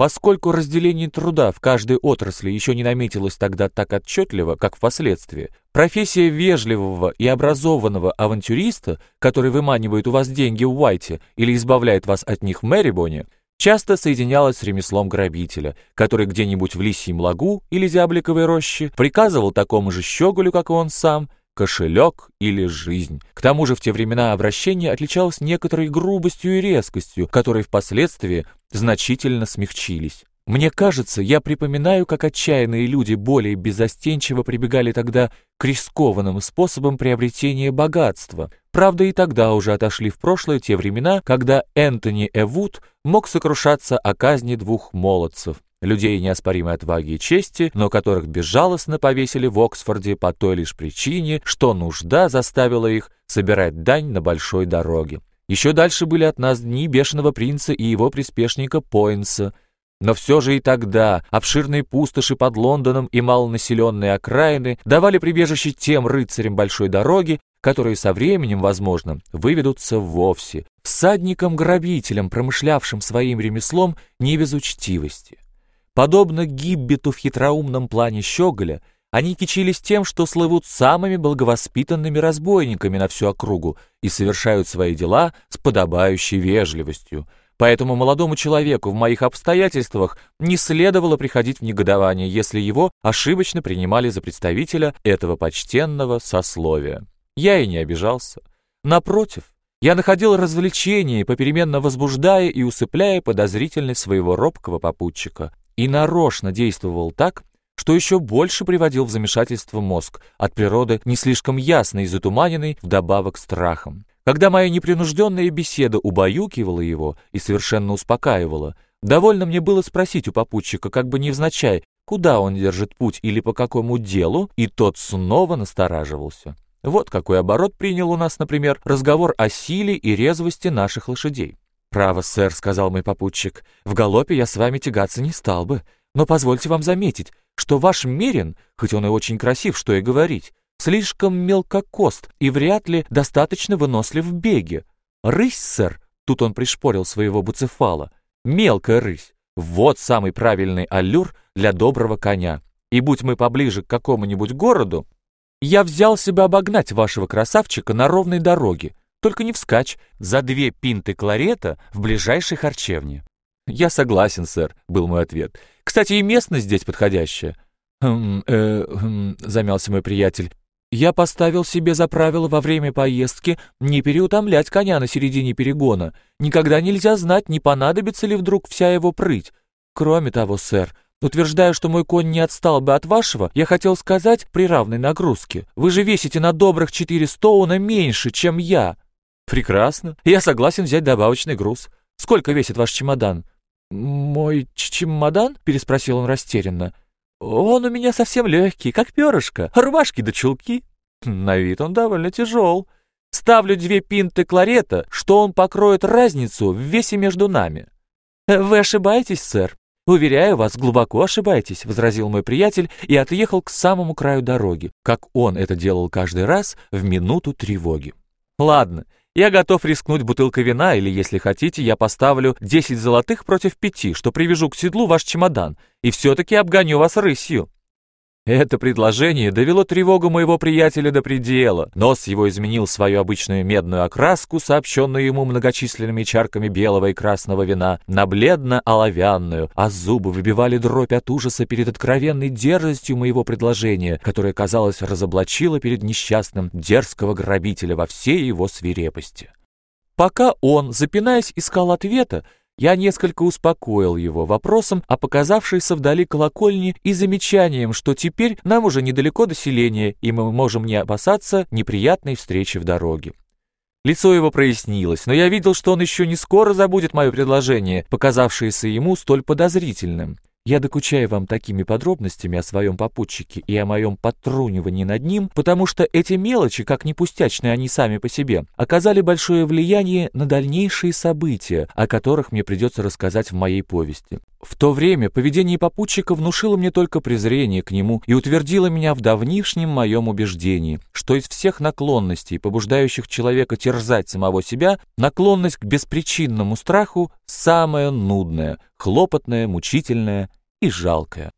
Поскольку разделение труда в каждой отрасли еще не наметилось тогда так отчетливо, как впоследствии, профессия вежливого и образованного авантюриста, который выманивает у вас деньги в Уайте или избавляет вас от них в Мэрибоне, часто соединялась с ремеслом грабителя, который где-нибудь в Лисьем лагу или Зябликовой роще приказывал такому же щеголю, как и он сам, кошелек или жизнь. К тому же в те времена обращение отличалось некоторой грубостью и резкостью, которые впоследствии значительно смягчились. Мне кажется, я припоминаю, как отчаянные люди более безостенчиво прибегали тогда к рискованным способам приобретения богатства. Правда, и тогда уже отошли в прошлое те времена, когда Энтони Эвуд мог сокрушаться о казни двух молодцев людей неоспоримой отваги и чести, но которых безжалостно повесили в Оксфорде по той лишь причине, что нужда заставила их собирать дань на большой дороге. Еще дальше были от нас дни Бешеного принца и его приспешника Пойнса, но все же и тогда обширные пустоши под Лондоном и малонаселенные окраины давали прибежище тем рыцарям большой дороги, которые со временем, возможно, выведутся вовсе, всадникам-грабителям, промышлявшим своим ремеслом не без учтивости. Подобно Гиббету в хитроумном плане Щеголя, они кичились тем, что слывут самыми благовоспитанными разбойниками на всю округу и совершают свои дела с подобающей вежливостью. Поэтому молодому человеку в моих обстоятельствах не следовало приходить в негодование, если его ошибочно принимали за представителя этого почтенного сословия. Я и не обижался. Напротив, я находил развлечение, попеременно возбуждая и усыпляя подозрительность своего робкого попутчика и нарочно действовал так, что еще больше приводил в замешательство мозг, от природы не слишком ясный и затуманенный, вдобавок страхом. Когда моя непринужденная беседа убаюкивала его и совершенно успокаивала, довольно мне было спросить у попутчика, как бы невзначай, куда он держит путь или по какому делу, и тот снова настораживался. Вот какой оборот принял у нас, например, разговор о силе и резвости наших лошадей. «Право, сэр», — сказал мой попутчик, — «в галопе я с вами тягаться не стал бы, но позвольте вам заметить, что ваш Мерин, хоть он и очень красив, что и говорить, слишком мелкокост и вряд ли достаточно вынослив в беге. Рысь, сэр, тут он пришпорил своего буцефала, мелкая рысь, вот самый правильный аллюр для доброго коня. И будь мы поближе к какому-нибудь городу, я взялся бы обогнать вашего красавчика на ровной дороге, только не вскачь, за две пинты кларета в ближайшей харчевне. «Я согласен, сэр», — был мой ответ. «Кстати, и местность здесь подходящая». «Хм, э, хм», — замялся мой приятель. «Я поставил себе за правило во время поездки не переутомлять коня на середине перегона. Никогда нельзя знать, не понадобится ли вдруг вся его прыть. Кроме того, сэр, утверждая, что мой конь не отстал бы от вашего, я хотел сказать при равной нагрузке. Вы же весите на добрых четыре стоуна меньше, чем я». «Прекрасно. Я согласен взять добавочный груз. Сколько весит ваш чемодан?» «Мой чемодан?» — переспросил он растерянно. «Он у меня совсем легкий, как перышко, рубашки да чулки. На вид он довольно тяжел. Ставлю две пинты кларета, что он покроет разницу в весе между нами». «Вы ошибаетесь, сэр?» «Уверяю вас, глубоко ошибаетесь», — возразил мой приятель и отъехал к самому краю дороги, как он это делал каждый раз в минуту тревоги. «Ладно, я готов рискнуть бутылкой вина, или, если хотите, я поставлю 10 золотых против пяти, что привяжу к седлу ваш чемодан, и все-таки обгоню вас рысью. Это предложение довело тревогу моего приятеля до предела. Нос его изменил свою обычную медную окраску, сообщенную ему многочисленными чарками белого и красного вина, на бледно-оловянную, а зубы выбивали дробь от ужаса перед откровенной дерзостью моего предложения, которое, казалось, разоблачило перед несчастным дерзкого грабителя во всей его свирепости. Пока он, запинаясь, искал ответа, я несколько успокоил его вопросом о показавшейся вдали колокольне и замечанием, что теперь нам уже недалеко до селения, и мы можем не опасаться неприятной встречи в дороге. Лицо его прояснилось, но я видел, что он еще не скоро забудет мое предложение, показавшееся ему столь подозрительным. Я докучаю вам такими подробностями о своем попутчике и о моем подтрунивании над ним, потому что эти мелочи, как не пустячные они сами по себе, оказали большое влияние на дальнейшие события, о которых мне придется рассказать в моей повести. В то время поведение попутчика внушило мне только презрение к нему и утвердило меня в давнишнем моем убеждении, что из всех наклонностей, побуждающих человека терзать самого себя, наклонность к беспричинному страху – самая нудная, хлопотная, мучительная и жалкое.